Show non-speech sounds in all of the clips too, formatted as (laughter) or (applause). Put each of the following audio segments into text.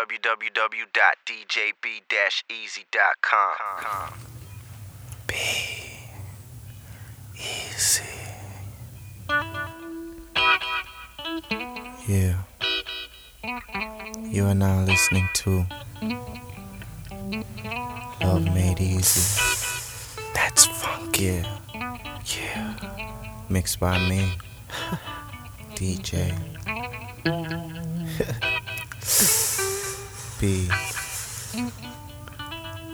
www.djb-easy.com. Be easy. Yeah. You are now listening to Love Made Easy. That's funky. Yeah. Yeah. Mixed by me, (laughs) DJ. (laughs) Be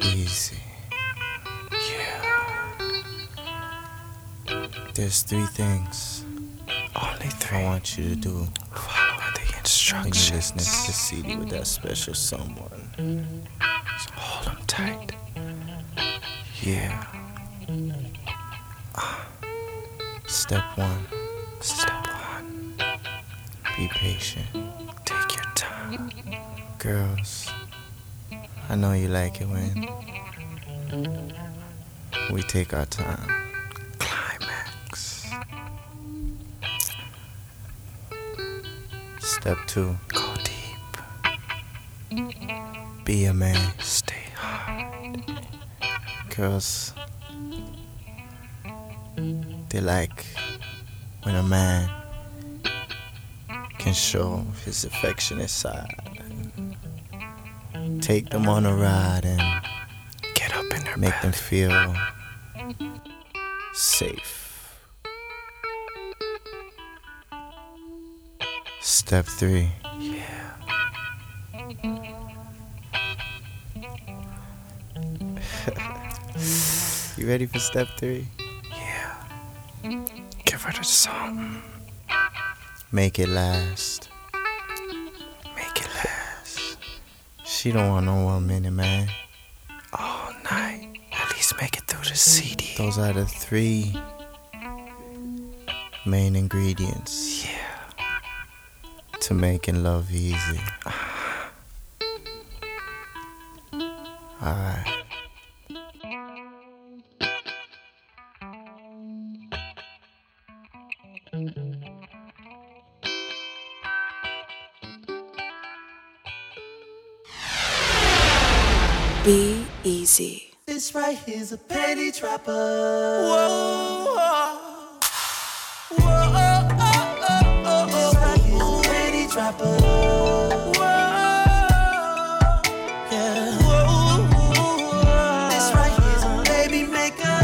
easy. Yeah. There's three things. Only three. I want you to do. Follow the When instructions. you're listening to CD with that special someone. So hold 'em tight. Yeah. Ah. Step one. Step one. Be patient. Girls, I know you like it when we take our time. Climax. Step two. Go deep. Be a man. Stay hard. Girls, they like when a man can show his affectionate side. Take them on a ride and Get up in their make them feel safe. Step three. Yeah. (laughs) You ready for step three? Yeah. Give her the song. Make it last. She don't want no one minute, man. All night. At least make it through the CD. Those are the three main ingredients Yeah. to making love easy. Ah. Alright. Be easy. This right here's a penny trapper. Whoa. Whoa. This right here's a penny trapper. This right here's a baby maker.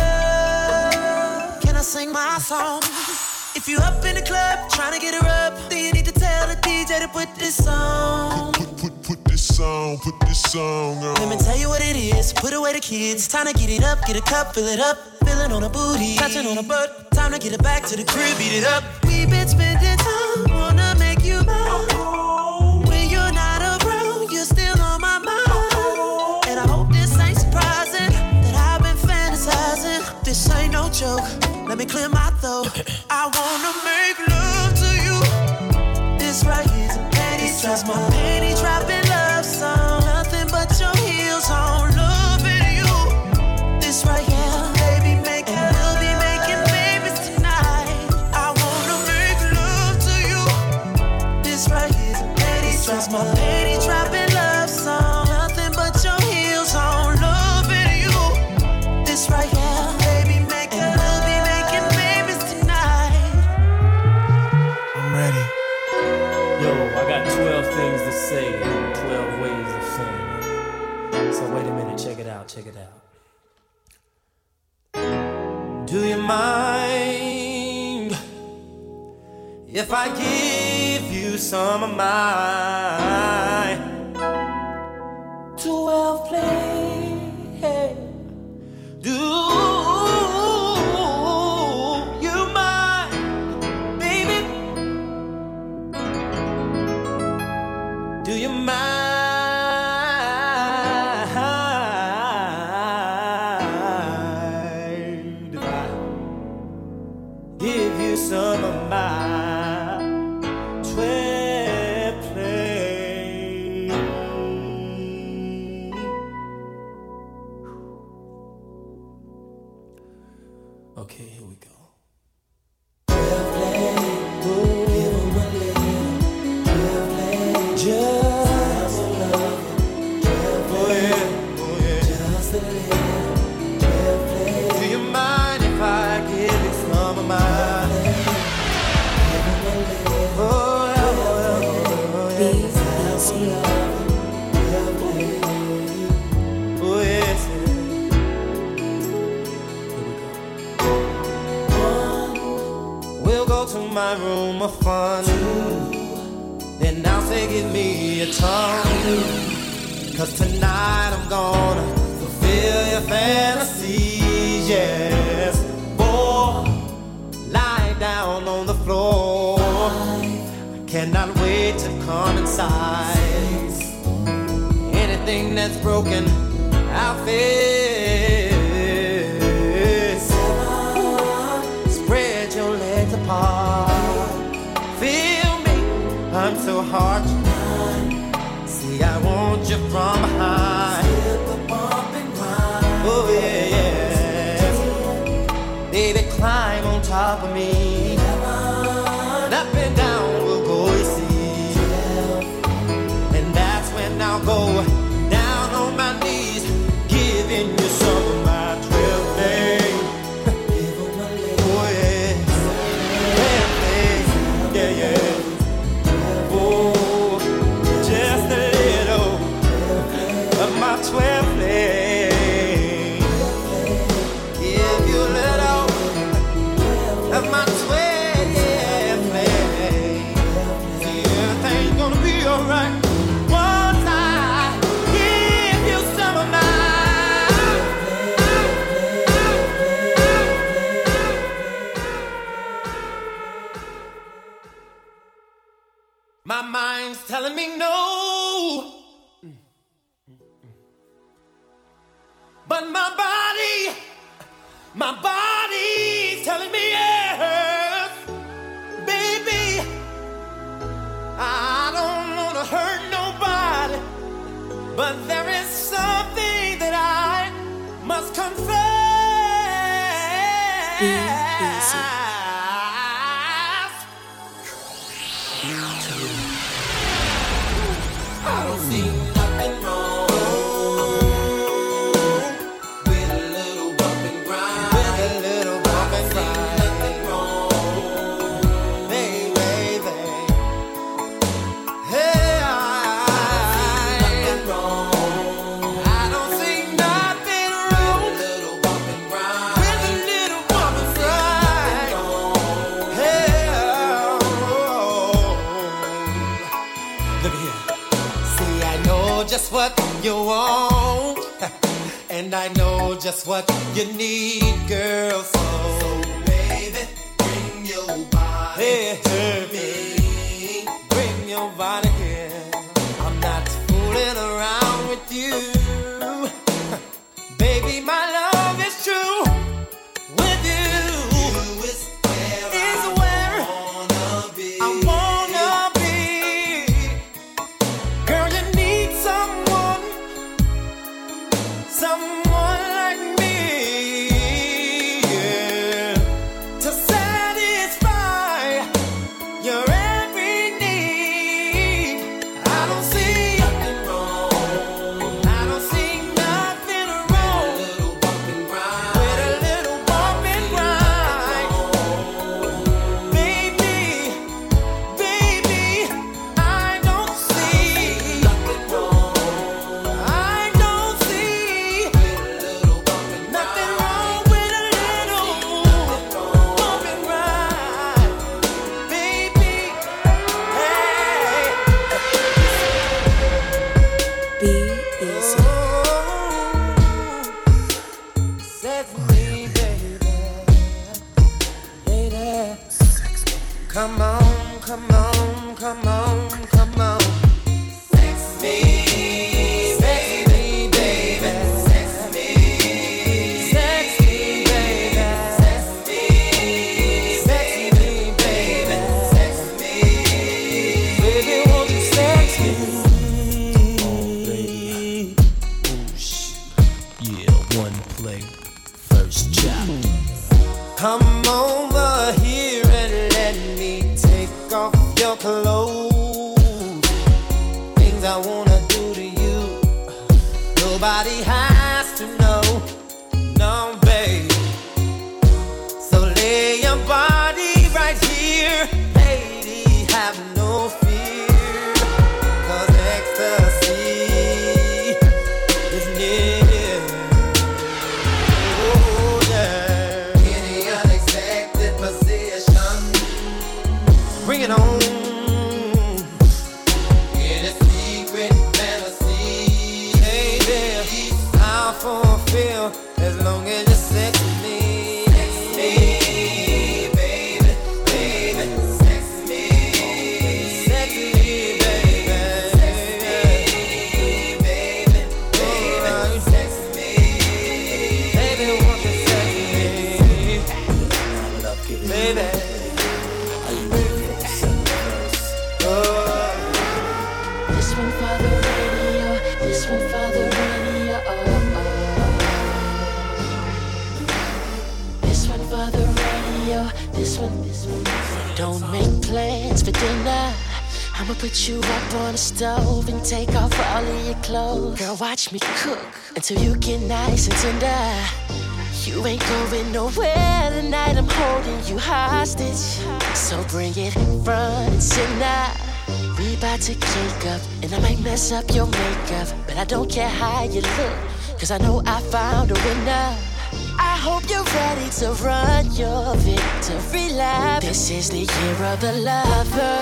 Can I sing my song? If you up in the club trying to get her up, then you need to tell the DJ to put this on. This song, put this song on. Let me tell you what it is. Put away the kids. Time to get it up, get a cup, fill it up. Feeling on a booty, touching on a butt. Time to get it back to the crib, beat it up. We've been spending time, wanna make you mine. When you're not around, you're still on my mind. And I hope this ain't surprising that I've been fantasizing. This ain't no joke. Let me clear my throat. (coughs) I wanna make love to you. This right here's a panty trap. my if I give you some of my my room of fun. Then now say, give me a tongue. Cause tonight I'm gonna fulfill your fantasies, yes. Boy, lie down on the floor. I cannot wait to come inside. Anything that's broken, I'll fix. you want. (laughs) and I know just what you need, girl. So, so baby, bring your body hey, to me. Bring your body here. I'm not fooling around with you. (laughs) baby, my love is true. Nice and. You ain't going nowhere tonight. I'm holding you hostage. So bring it in front center. We about to cake up, and I might mess up your makeup. But I don't care how you look, cause I know I found a winner. I hope you're ready to run your victory lap. This is the year of the lover.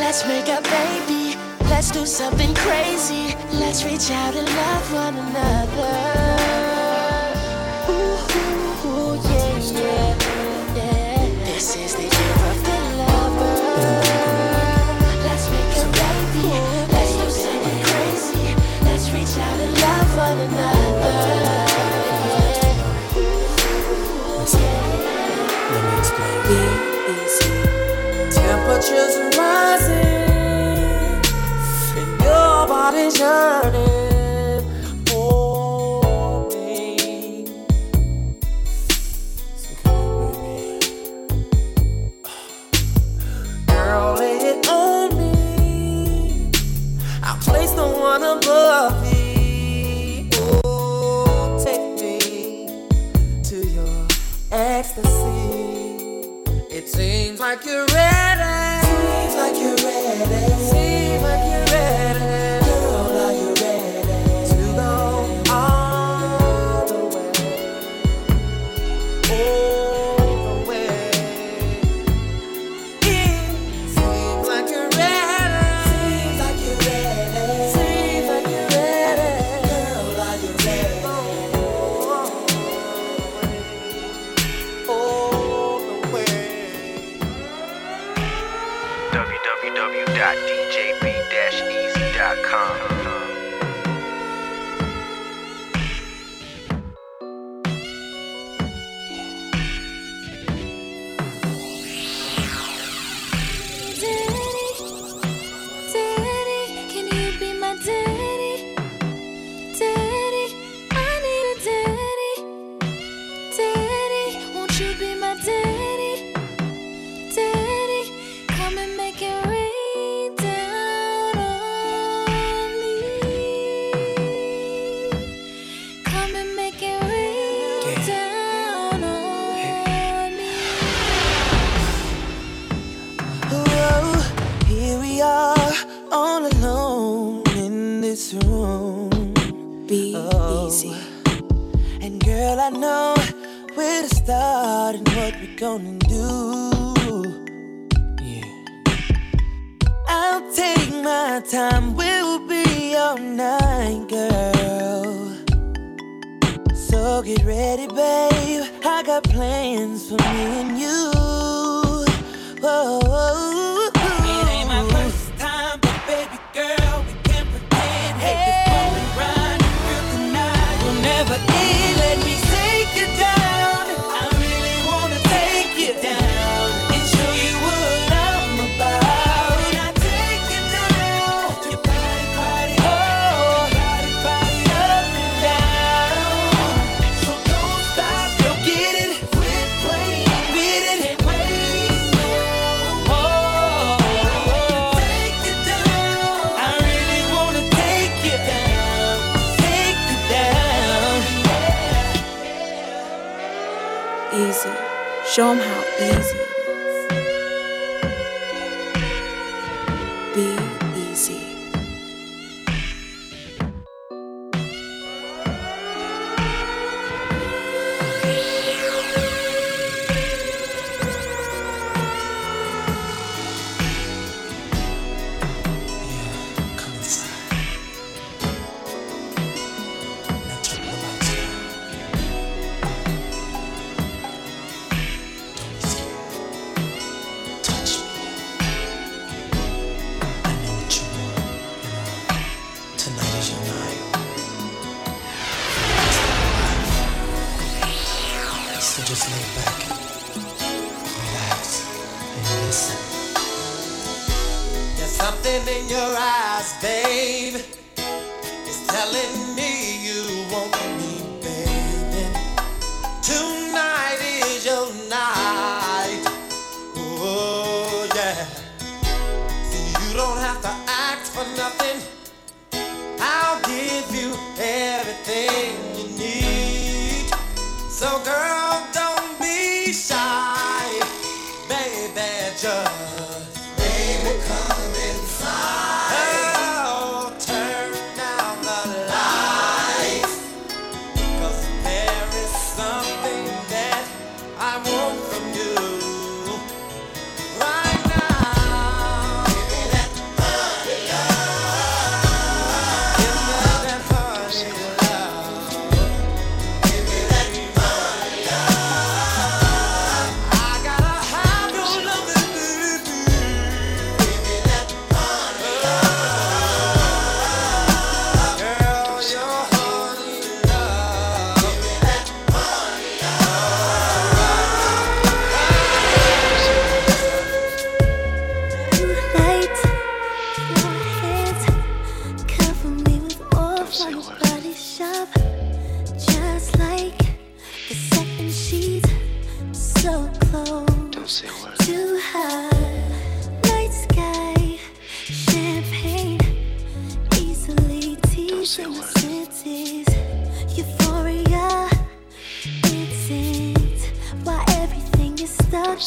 Let's make a baby. Let's do something crazy. Let's reach out and love one another. Ooh, ooh, ooh, yeah, yeah, yeah. This is the year of the lover. Let's make a baby. Let's do something crazy. Let's reach out and love one another. Let me explain. Easy. Temperatures rising your body's yearning for me. Girl, lay it on me. I'll place the one above me. Oh, take me to your ecstasy. It seems like you're gonna do. Yeah. I'll take my time, we'll be all night, girl. So get ready, babe. I got plans for me and you.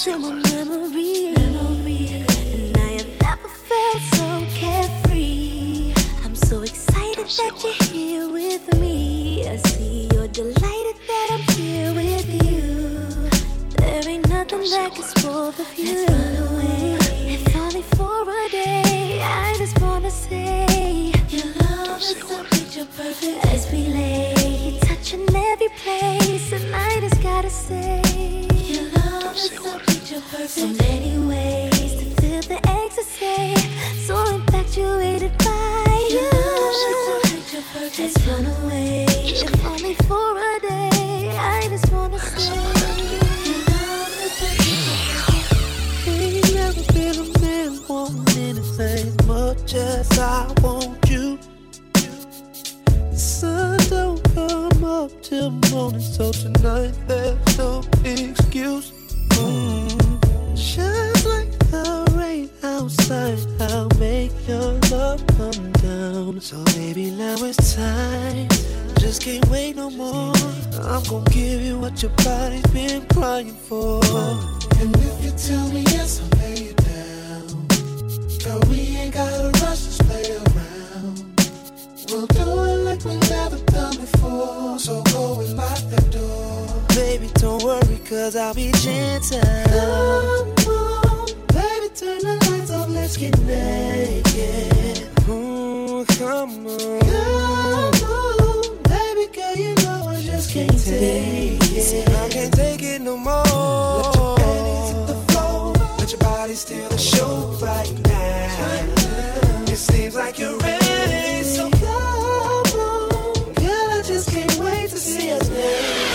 memory. And I have never felt so carefree. I'm so excited that you're here with me. I see you're delighted that I'm here with you. There ain't nothing like it's for the future. the show right now. It seems like you're ready. So come on, girl, I just can't wait to see us now.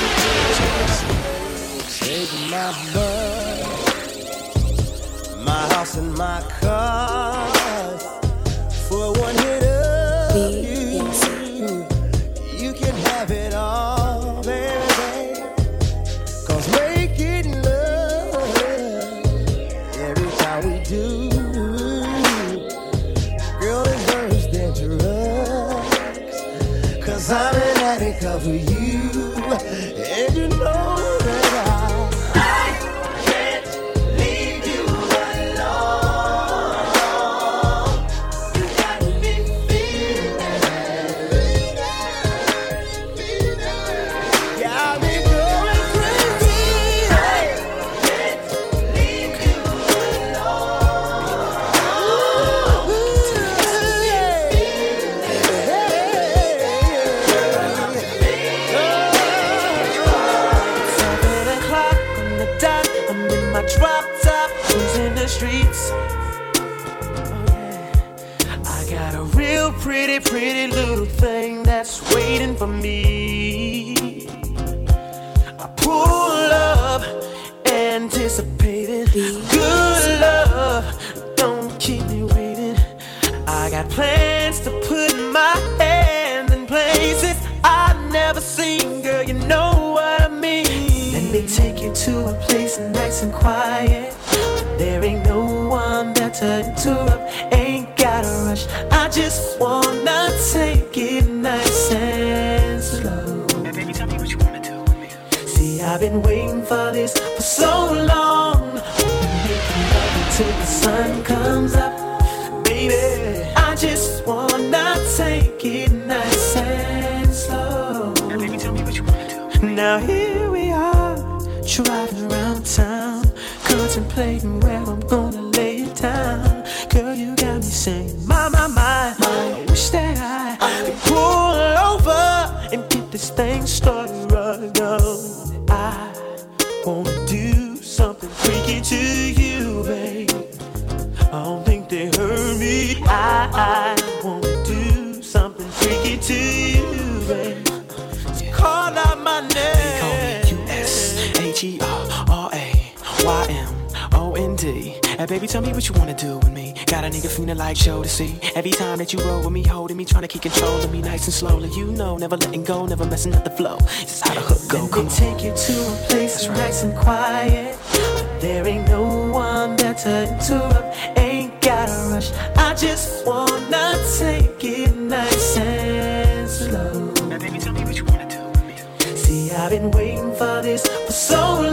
Take my my house and my car. For this for so long. Until the sun comes up, baby. I just wanna take it nice and slow. Now, baby, tell me what you wanna do. Now here we are, driving around town, contemplating where I'm gonna lay it down. Girl, you got me saying, baby, tell me what you wanna do with me. Got a nigga feeling like show to see. Every time that you roll with me, holding me, trying to keep control of me nice and slowly. You know, never letting go, never messing up the flow. This is how the hook go. Let Come me on. take you to a place that's nice and quiet. There ain't no one there to interrupt. Ain't gotta rush. I just wanna take it nice and slow. Now, baby, tell me what you wanna do with me. See, I've been waiting for this for so long.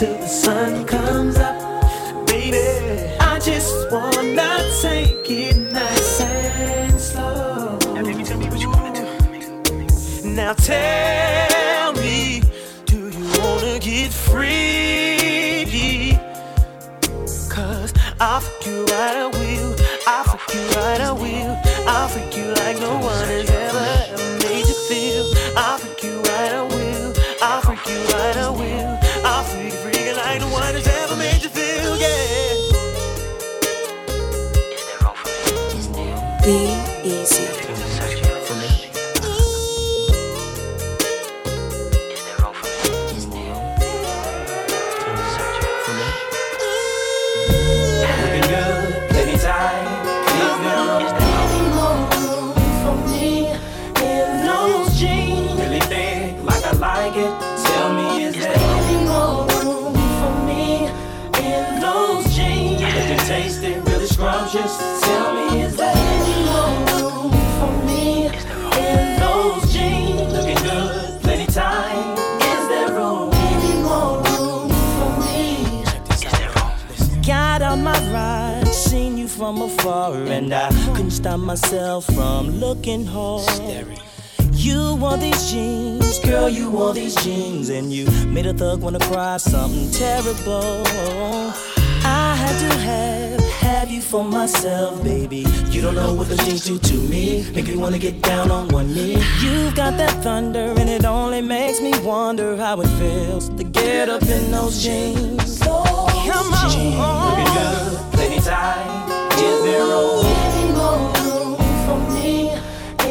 We'll be making love until the sun comes up. Baby, I just wanna take it nice and slow. Now, baby, tell me what you wanna do. Now tell me, do you wanna get free? Cause I'll fuck you right, I will. I'll fuck you right, I will. Be easy. And I couldn't stop myself from looking hard. You wore these jeans, girl, you wore these jeans, and you made a thug wanna cry something terrible. I had to have, have you for myself, baby. You don't know what the jeans do to me, make me wanna get down on one knee. You've got that thunder, and it only makes me wonder how it feels to get up in those jeans. Come on. Looking good, plenty tight. Is there room? Any more room for me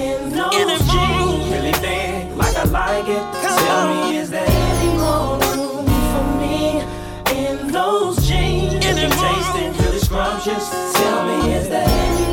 in those jeans? Really thick, like I like it? Tell me, is there Any more room for me in those jeans? looking tasty, really scrumptious? Tell me, is there Any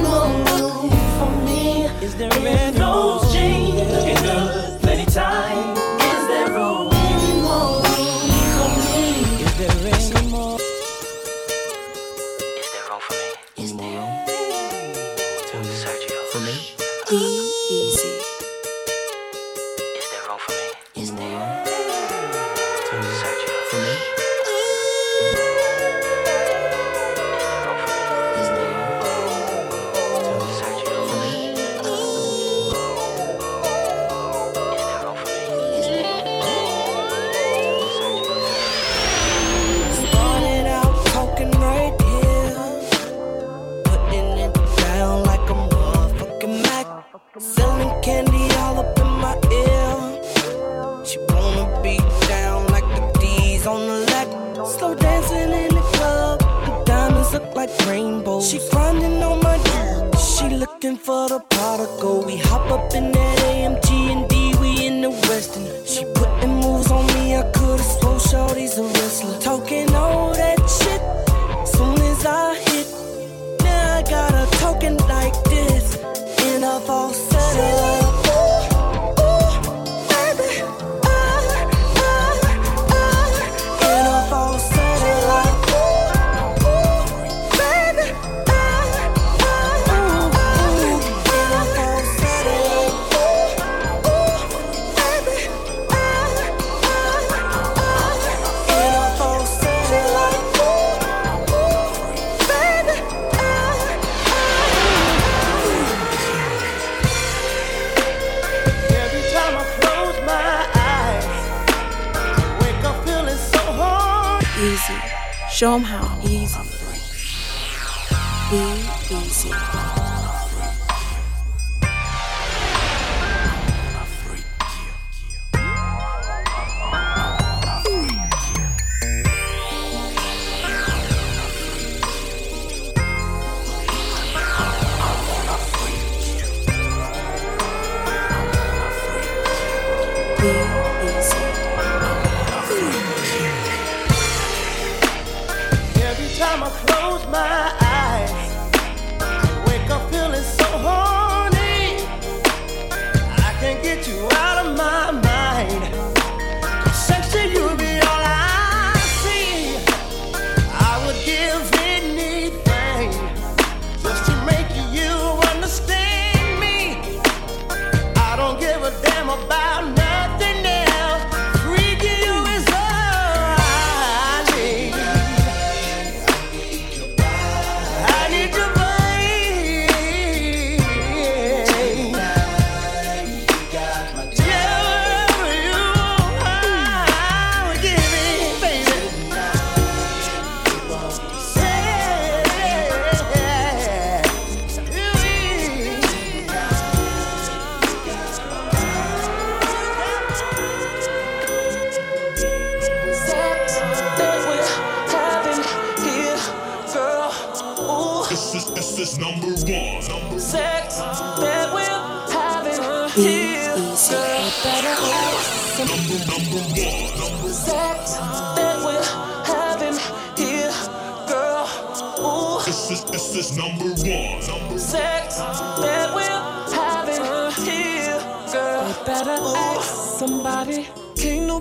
close my eyes,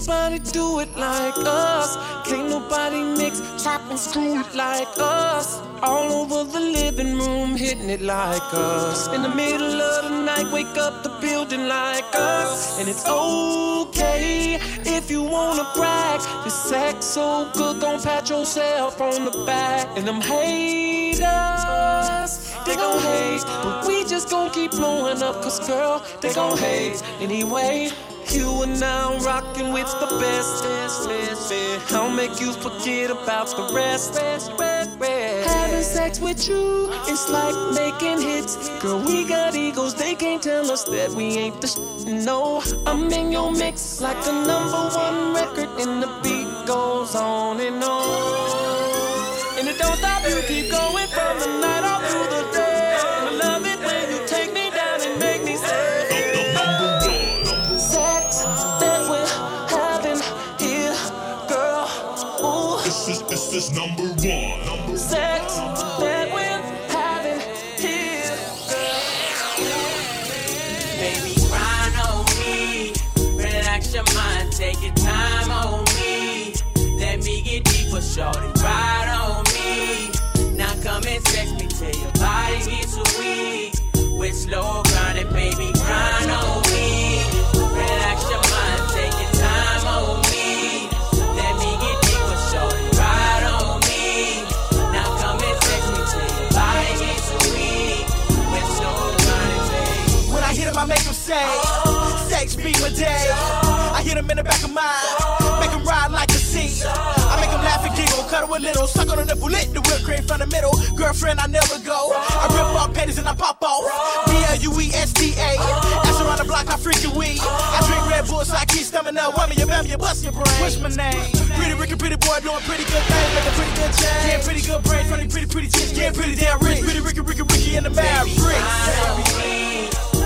nobody do it like us. Can't nobody mix, chop, and screw it like us. All over the living room, hitting it like us. In the middle of the night, wake up the building like us. And it's okay if you wanna brag. The sex so good, gon' pat yourself on the back. And them haters, they gon' hate. But we just gon' keep blowing up, cause girl, they gon' hate anyway. You and now rocking with the best. I'll make you forget about the rest. Having sex with you, it's like making hits. Girl, we got egos, they can't tell us that we ain't the sh- No, I'm in your mix like a number one record, and the beat goes on and on. And it don't stop, you keep going from the night all through the day. Number little, suck on the lit the whip cream from the middle. Girlfriend, I never go. I rip off panties and I pop off. B L U E S T A. Ass around the block, I freaking weed. I drink Red Bull, so I keep stomach up. Whammy, you bam, you bust your brain. What's my name? Pretty Ricky, pretty boy, doing pretty good things, making pretty good change. Yeah, pretty good brain, funny, pretty, pretty chicks, yeah, pretty damn rich. Pretty Ricky, Ricky, Ricky, and the Mavericks. Relax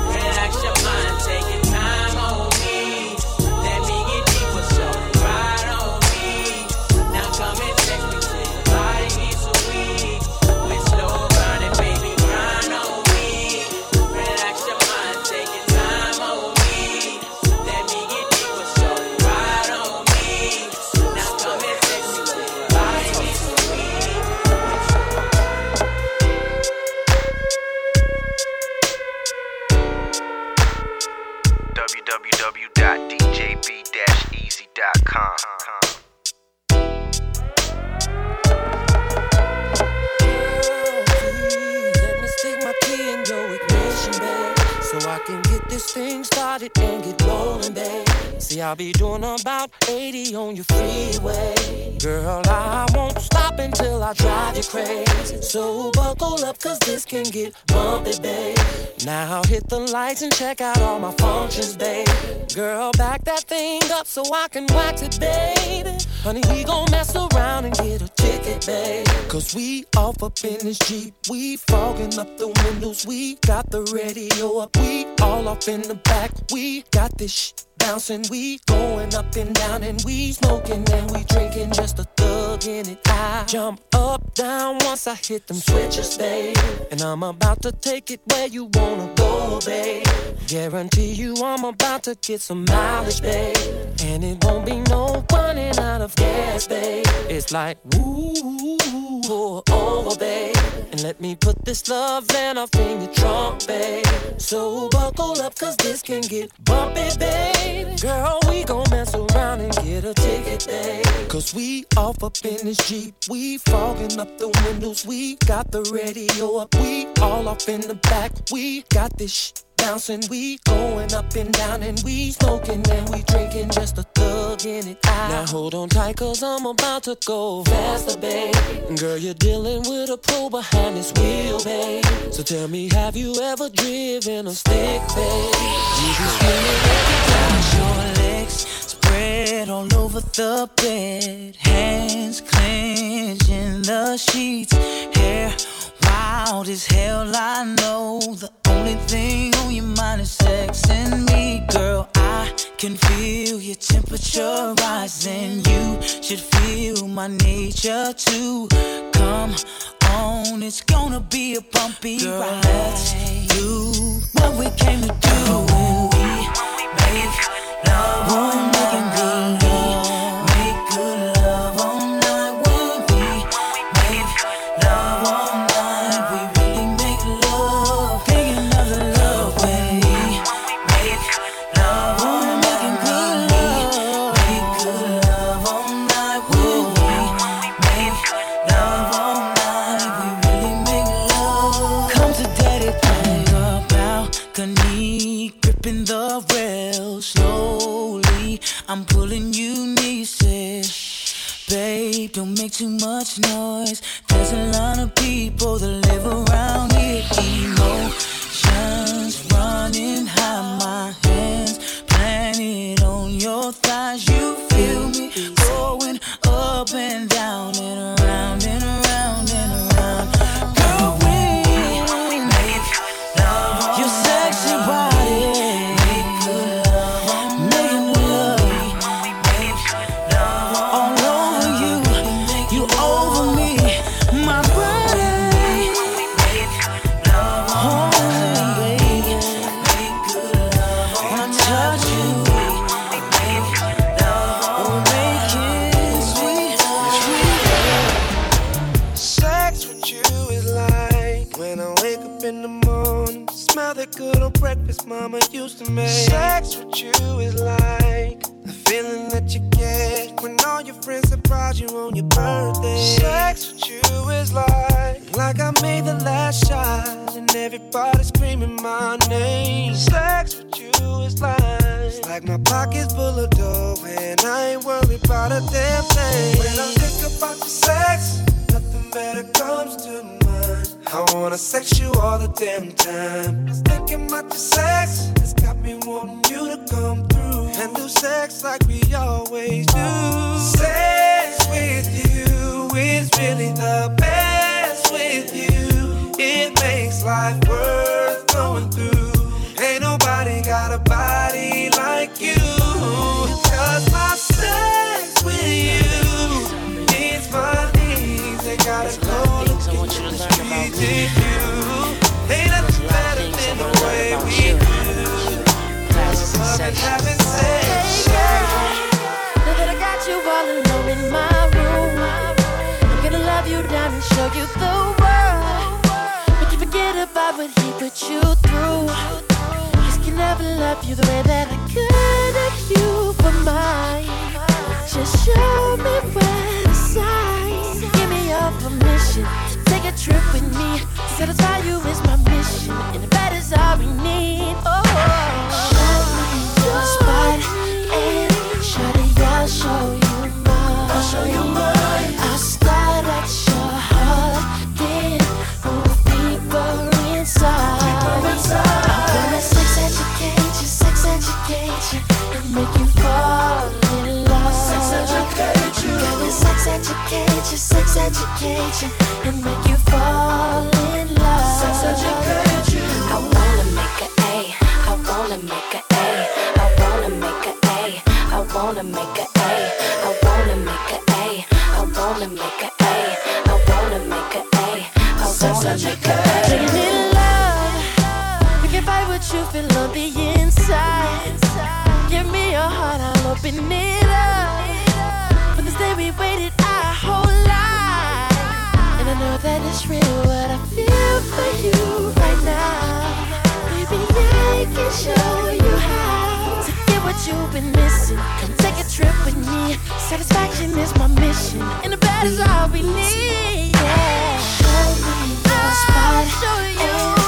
I'll be doing about 80 on your freeway. Girl, I won't stop until I drive you crazy. So buckle up, cause this can get bumpy, babe. Now hit the lights and check out all my functions, babe. Girl, back that thing up so I can wax it, baby. Honey, we gon' mess around and get a ticket, babe. Cause we off up in this Jeep. We fogging up the windows. We got the radio up. We all off in the back. We got this sh- bouncing. We going up and down and we smoking and we drinking just a thug in it. I jump up, down once I hit them switches, babe. And I'm about to take it where you wanna go, babe. Guarantee you I'm about to get some mileage, babe. And it won't be no running out of gas, babe. It's like, woo, pull over, babe. And let me put this love land off in your trunk, babe. So buckle up, cause this can get bumpy, babe. Girl, we gon' mess around and get a ticket, babe. Cause we off up in this Jeep. We fogging up the windows. We got the radio up. We all off in the back. We got this bouncing. We going up and down and we smoking and we drinking just a thug in it. I now hold on tight cause I'm about to go faster, babe. Girl, you're dealing with a pro behind this wheel, babe. So tell me, have you ever driven a stick, babe? You can Got your legs spread all over the bed, hands clenched in the sheets, hair wild as hell. I know the only thing on your mind is sex and me, girl. I can feel your temperature rising. You should feel my nature too. Come on, it's gonna be a bumpy ride. Let's do what we came to do. when We make love, we're making love. Don't make too much noise. There's a lot of people that live around here. When I wake up in the morning, smell that good old breakfast mama used to make. Sex with you is like the feeling that you get when all your friends surprise you on your birthday. Sex with you is like like I made the last shot and everybody screaming my name. Sex with you is like it's like my pockets full of dough and I ain't worried about a damn thing. When I think about your sex. Nothing better comes to mind. I wanna sex you all the damn time. Just thinking about your sex, it's got me wanting you to come through and do sex like we always do. Sex with you is really the best with you. It makes life worth going through. Streets you. Ain't nothing. Now that I got you all alone in my room, I'm gonna love you down and show you the world. Make you forget about what he put you through. Can never love you the way that I could if you were mine. Just show me where to sign. Give me your permission trip with me. Satisfy you is my mission, and the bed is all we need. Oh. sex education, sex and make you fall in love. Sex education. I wanna make a A. I wanna make a A. I wanna make a A. I wanna make a A. I wanna make a A. I wanna make a A. I wanna make a love? Can fight what you feel on the inside. Give me your heart, I'll open it up. We waited our whole life. And I know that it's real what I feel for you right now. Baby, I can show you how to get what you've been missing. Come take a trip with me. Satisfaction is my mission, and the bed is all we need. Yeah. Show me your spot. I'll show you.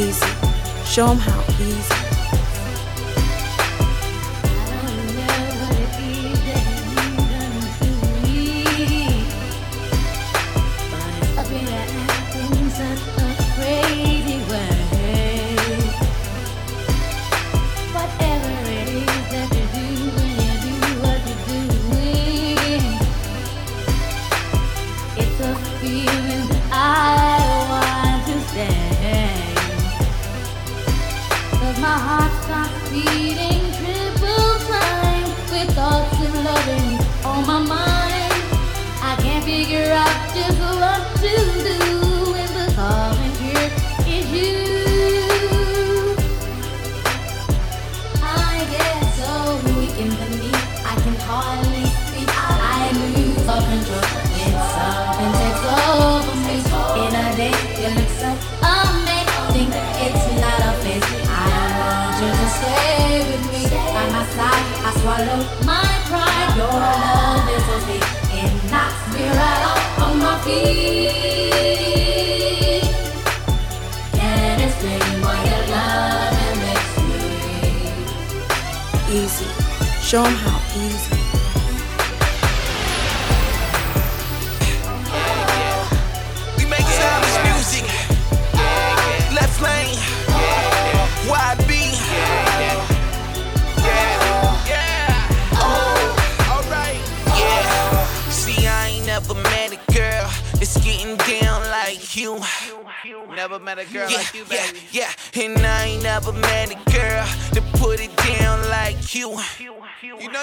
easy. Show them how easy.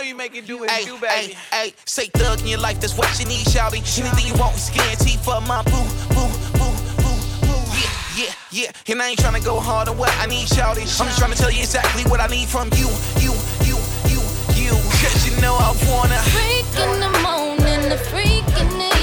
you make it do what ay, baby. Ay, say thug in your life, that's what you need, Shawty. Anything you want is guaranteed for my boo, boo, boo, boo, boo. Yeah, yeah, yeah. And I ain't trying to go hard on what I need, Shawty. I'm just trying to tell you exactly what I need from you, you, you, you, you. Cause you know I wanna. Freak in the morning, the freak in the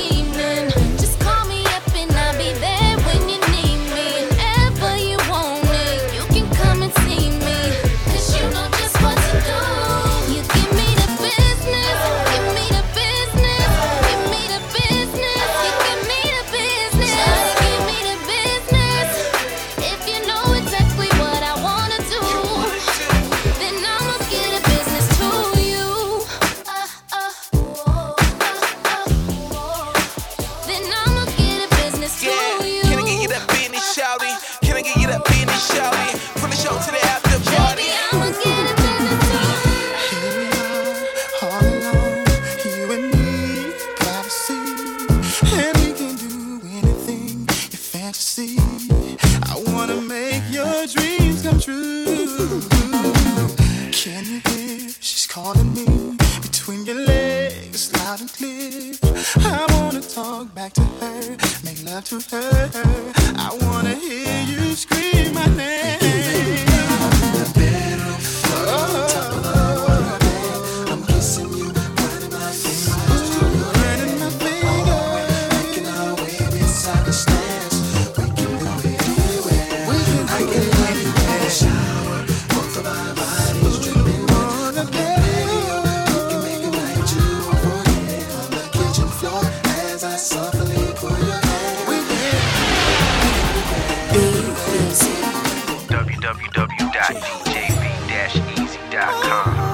Music.com.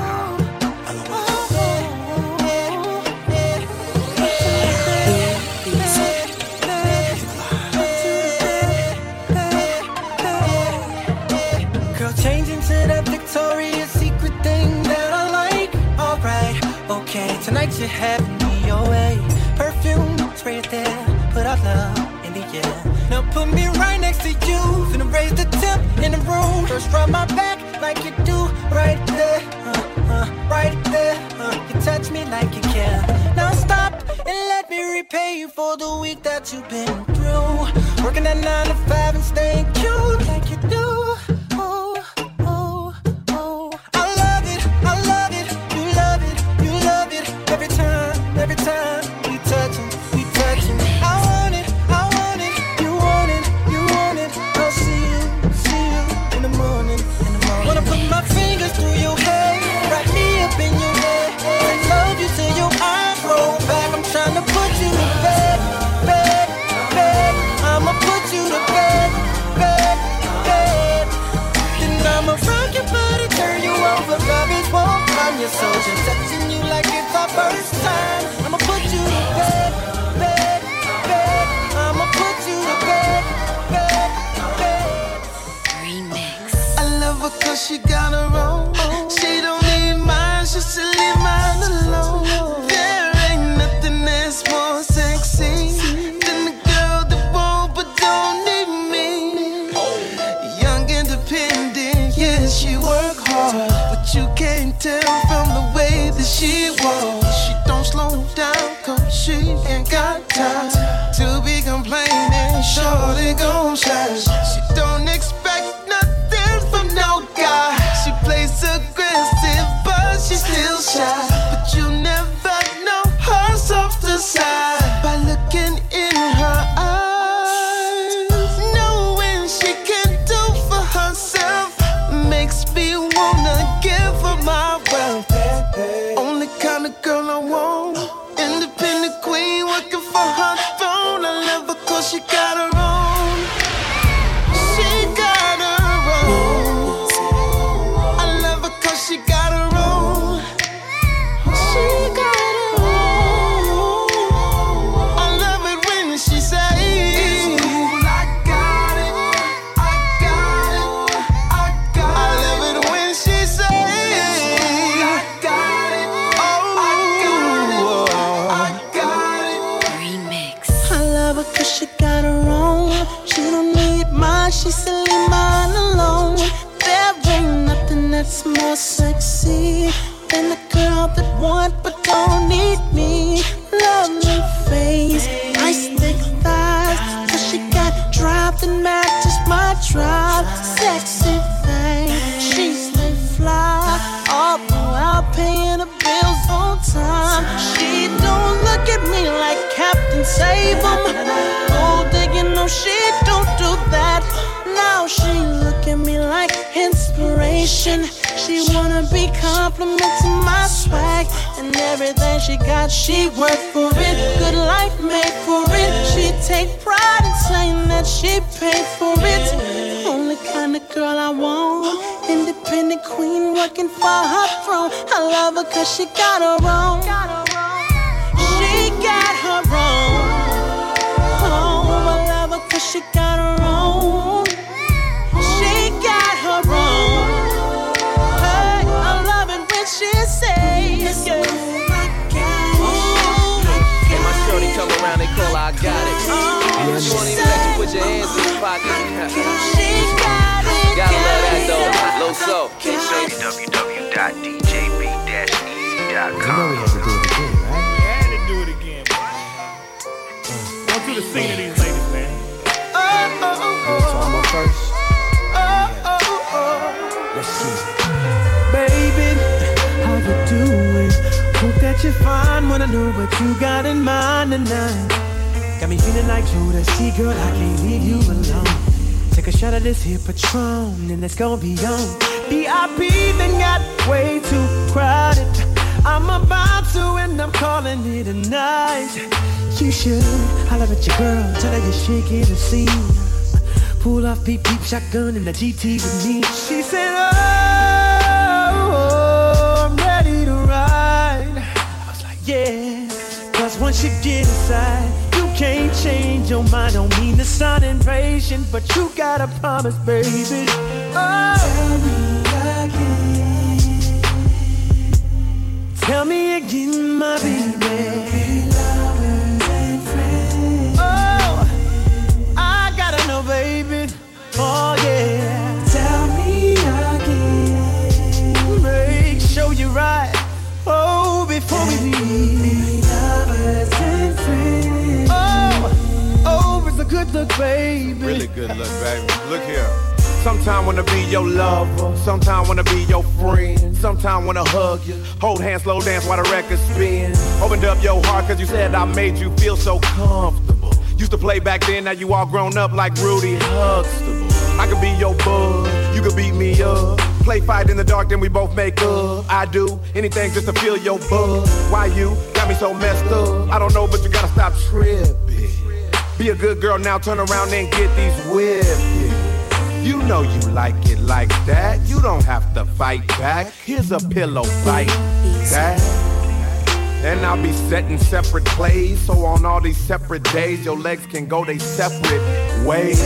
Tonight you have me your way. Perfume, spray it there. Put our love in the air. Now put me right next to you. Finna raise the temp in the room. First from my back like you do right there, uh, uh, right there. Uh, you touch me like you care. Now stop and let me repay you for the week that you've been through. Working at nine to five and staying cute. She got her own. She got her own. Everything she got. She worked for it, good life made for it. She take pride in saying that she paid for it. Only kind of girl I want, independent queen working for her throne. I love her cause she got her own. She got her own. Though. Low so. www.djb-easy.com. Had to do it again. I want you to sing to these ladies, man. So I'm up first. Let's see. Baby, how you doing? Hope that you're fine. Wanna know what you got in mind tonight. Got me feeling like Jodeci, girl. I can't leave you alone. Take a shot of this here Patron, and let's go beyond. VIP then got way too crowded. I'm about to, and I'm calling it a night. You should holler at your girl, tell her you're shaking the scene. Pull off peep peep shotgun in the GT with me. She said, oh, oh, I'm ready to ride. I was like, Yeah. Cause once you get inside, can't change your mind. Don't mean to sound impatient, but you gotta promise, baby. Oh, tell me again. Tell me again, my baby. Look, baby. Really good look, baby. Look here. Sometime wanna be your lover, sometime wanna be your friend, sometime wanna hug you, hold hands, slow dance while the record spin. Opened up your heart cause you said I made you feel so comfortable. Used to play back then, now you all grown up like Rudy Huxtable. I could be your bud, you could beat me up. Play fight in the dark, then we both make up. I do anything just to feel your buzz. Why you got me so messed up? I don't know, but you gotta stop tripping. Be a good girl now, turn around and get these whipped. You know you like it like that. You don't have to fight back. Here's a pillow fight. That. And I'll be setting separate plays. So on all these separate days, your legs can go they separate ways.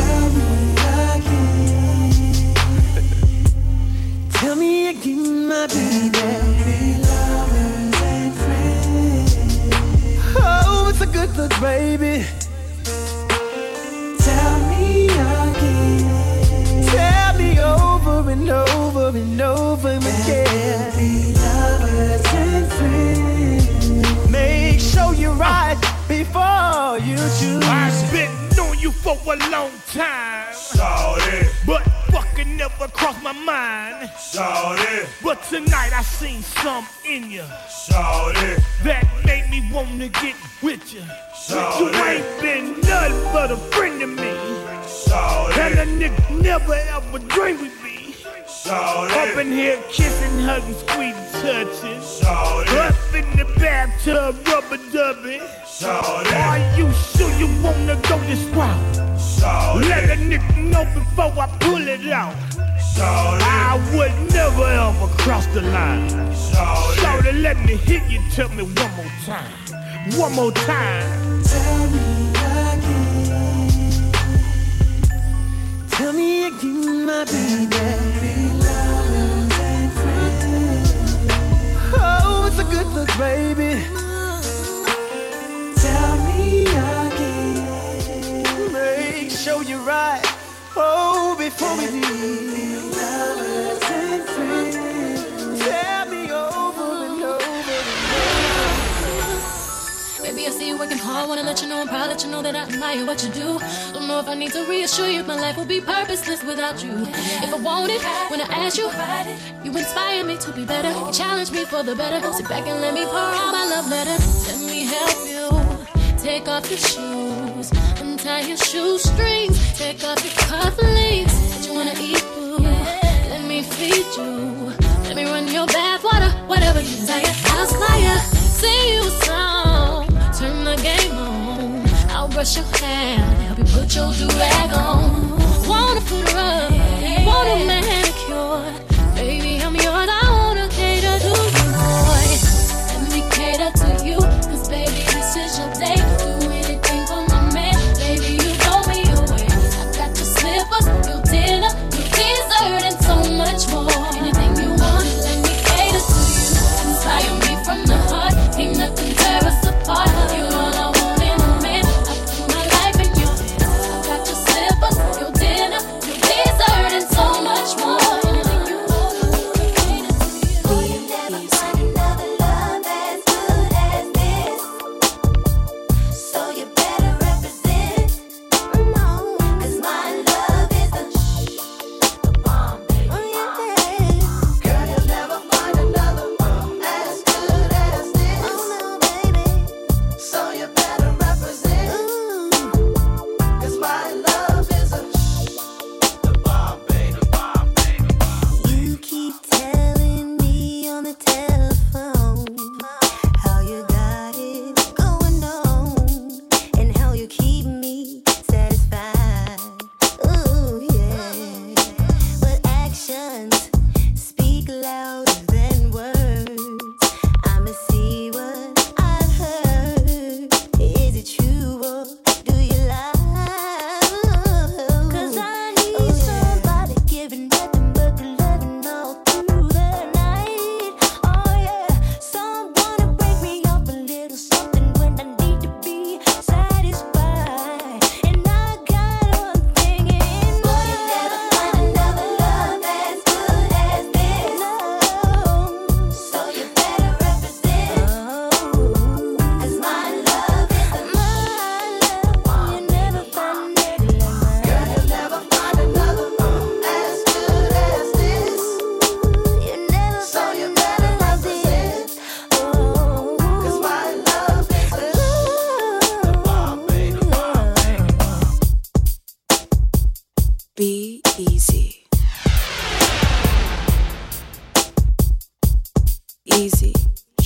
Tell me again, my baby. lovers and friends. Oh, it's a good look, baby. Tell me again. Tell me over and over and over again. Be lovers and friends. Make sure you're right before you choose. I've been knowing you for a long time. Shawty. But fucking never crossed my mind. Shawty. But tonight I seen some in you. Shawty. That made me wanna get with you. Shawty. You ain't been nothing but a friend to me. Shawty. And a nigga never ever dreamed we'd be. Shawty. Up in here kissing, hugging, squeezing, touching. Shawty. Up in the bathtub, rubber dubbing. Shawty. Are you sure you wanna go this route? Shawty. Let a nigga know before I pull it out. Shawty. I would never ever cross the line. Shawty. Shawty, let me hit you. Tell me one more time. One more time. Tell me again. Tell me again, my baby. I see you working. Wanna let you know I'm proud. Let you know that I admire what you do. Don't know if I need to reassure you. My life will be purposeless without you. If I want it, when I ask you, you inspire me to be better. You challenge me for the better. Sit back and let me pour out my love letter. Let me help you. Take off your shoes. Untie your shoestrings. Take off your cufflinks. Feed you. Let me run your bath water. Whatever you desire, I'll ya. Sing you a song. Turn the game on. I'll brush your hair. Help you put your do-rag on. Want a foot rub. Want a manicure. Baby, I'm yours. I wanna cater to you, boy. Let me cater to you. Cause baby, this is your day.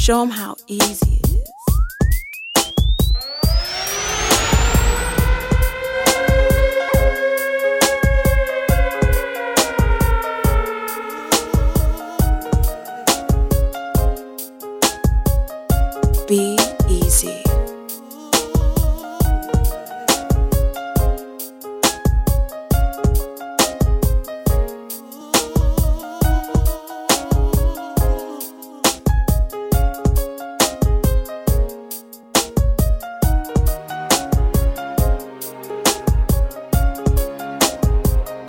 Show them how easy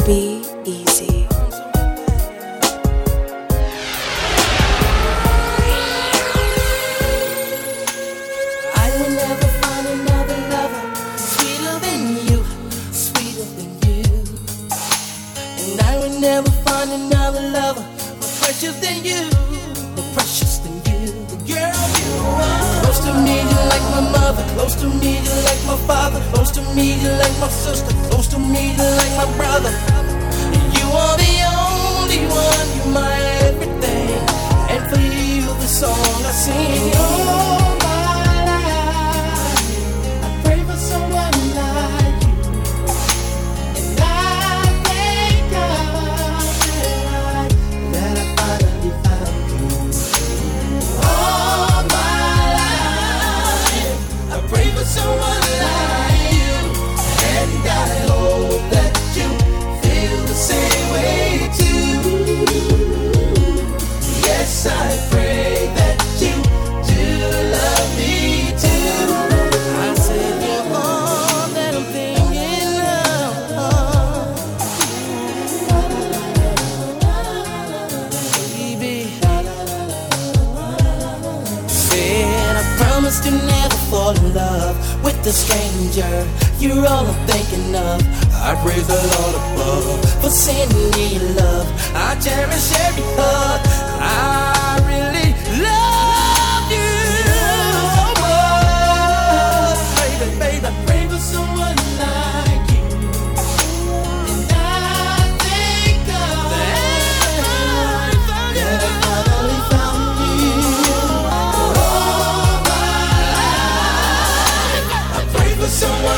be someone